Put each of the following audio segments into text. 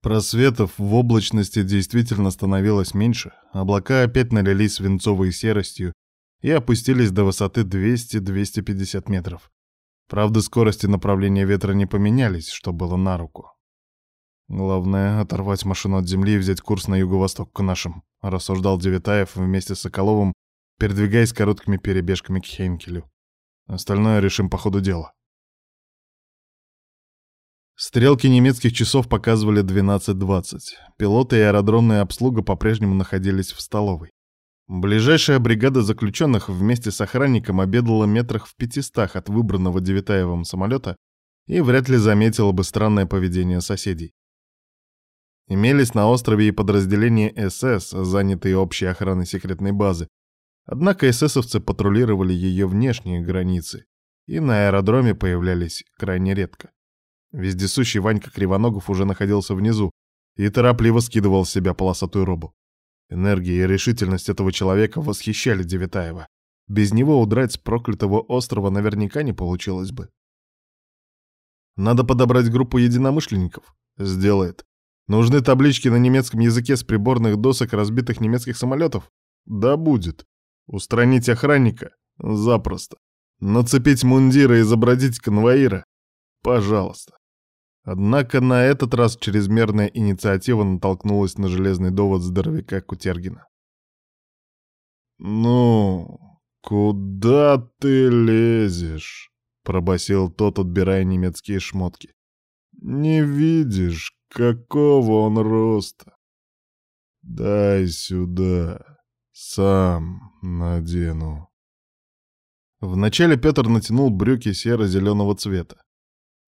Просветов в облачности действительно становилось меньше, облака опять налились свинцовой серостью и опустились до высоты 200-250 метров. Правда, скорость и направление ветра не поменялись, что было на руку. «Главное — оторвать машину от земли и взять курс на юго-восток к нашим», — рассуждал Девятаев вместе с Соколовым, передвигаясь короткими перебежками к Хейнкелю. «Остальное решим по ходу дела». Стрелки немецких часов показывали 12.20. Пилоты и аэродромная обслуга по-прежнему находились в столовой. Ближайшая бригада заключенных вместе с охранником обедала метрах в пятистах от выбранного Девятаевым самолета и вряд ли заметила бы странное поведение соседей. Имелись на острове и подразделения СС, занятые общей охраной секретной базы. Однако эсэсовцы патрулировали ее внешние границы и на аэродроме появлялись крайне редко. Вездесущий Ванька Кривоногов уже находился внизу и торопливо скидывал с себя полосатую робу. Энергия и решительность этого человека восхищали Девятаева. Без него удрать с проклятого острова наверняка не получилось бы. Надо подобрать группу единомышленников. Сделает. Нужны таблички на немецком языке с приборных досок разбитых немецких самолетов? Да будет. Устранить охранника? Запросто. Нацепить мундира и забродить конвоира? Пожалуйста. Однако на этот раз чрезмерная инициатива натолкнулась на железный довод здоровяка Кутергина. «Ну, куда ты лезешь?» — пробасил тот, отбирая немецкие шмотки. «Не видишь, Какого он роста? Дай сюда, сам надену. Вначале Петр натянул брюки серо-зеленого цвета.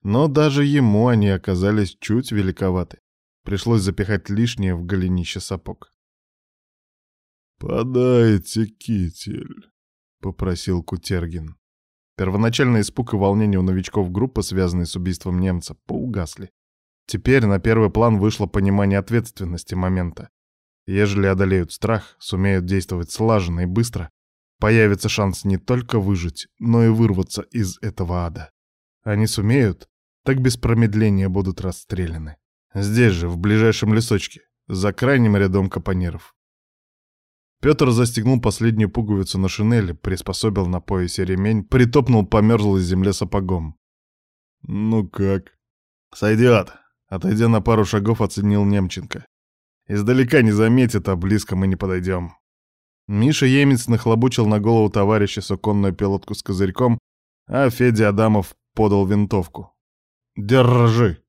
Но даже ему они оказались чуть великоваты. Пришлось запихать лишнее в голенище сапог. «Подайте китель», — попросил Кутергин. Первоначальный испуг и волнение у новичков группы, связанные с убийством немца, поугасли. Теперь на первый план вышло понимание ответственности момента. Ежели одолеют страх, сумеют действовать слаженно и быстро, появится шанс не только выжить, но и вырваться из этого ада. Они сумеют, так без промедления будут расстреляны. Здесь же, в ближайшем лесочке, за крайним рядом капониров. Петр застегнул последнюю пуговицу на шинели, приспособил на поясе ремень, притопнул по мерзлой земле сапогом. «Ну как?» «Сойдет», Отойдя на пару шагов, оценил Немченко. Издалека не заметит, а близко мы не подойдем. Миша Емец нахлобучил на голову товарища суконную пилотку с козырьком, а Федя Адамов подал винтовку. «Держи!»